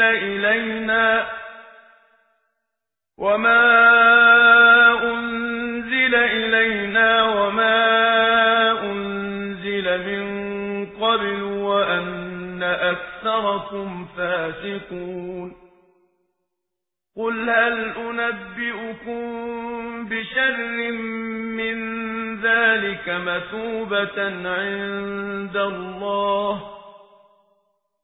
أُنزِلَ إِلَيْنَا وَمَا أُنزِلَ إِلَيْنَا وَمَا أُنزِلَ مِن قَبْلُ وَأَنَّ أَكْثَرَكُمْ فَاسِقُونَ قُلْ هَلْ أُنَبِّئُكُم بِشَرٍّ مِّن ذَلِكَ مَثُوبَةً عِندَ اللَّهِ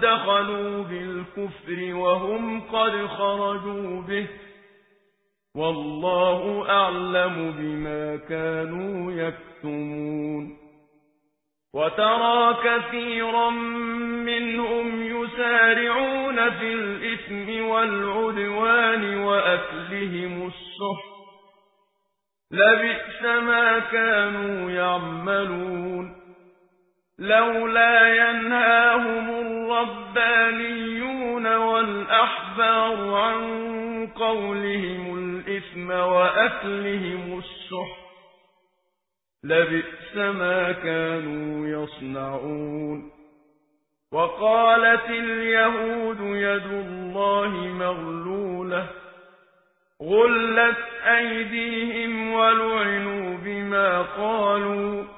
دَّخَلُوا بِالْكُفْرِ وَهُمْ قَدْ خَرَجُوا بِهِ وَاللَّهُ أَعْلَمُ بِمَا كَانُوا يَكْتُمُونَ وَتَرَى كَثِيرًا مِّنْهُمْ يُسَارِعُونَ فِي الْإِثْمِ وَالْعُدْوَانِ وَأَكْلِهِمُ السُّحْتَ لَبِئْسَ مَا كَانُوا يَعْمَلُونَ لَوْلَا يَنْهَاهُمُ الرَّبَّانِيُّونَ وَالْأَحْبَارُ عَن قَوْلِهِمُ الْإِثْمَ وَأَكْلِهِمُ السُّحْتَ لَبِئْسَ مَا كَانُوا يَصْنَعُونَ. وَقَالَتِ الْيَهُودُ يَدُ اللَّهِ مَغْلُولَةٌ غُلَّتْ أَيْدِيهِمْ وَلُعِنُوا بِمَا قَالُوا.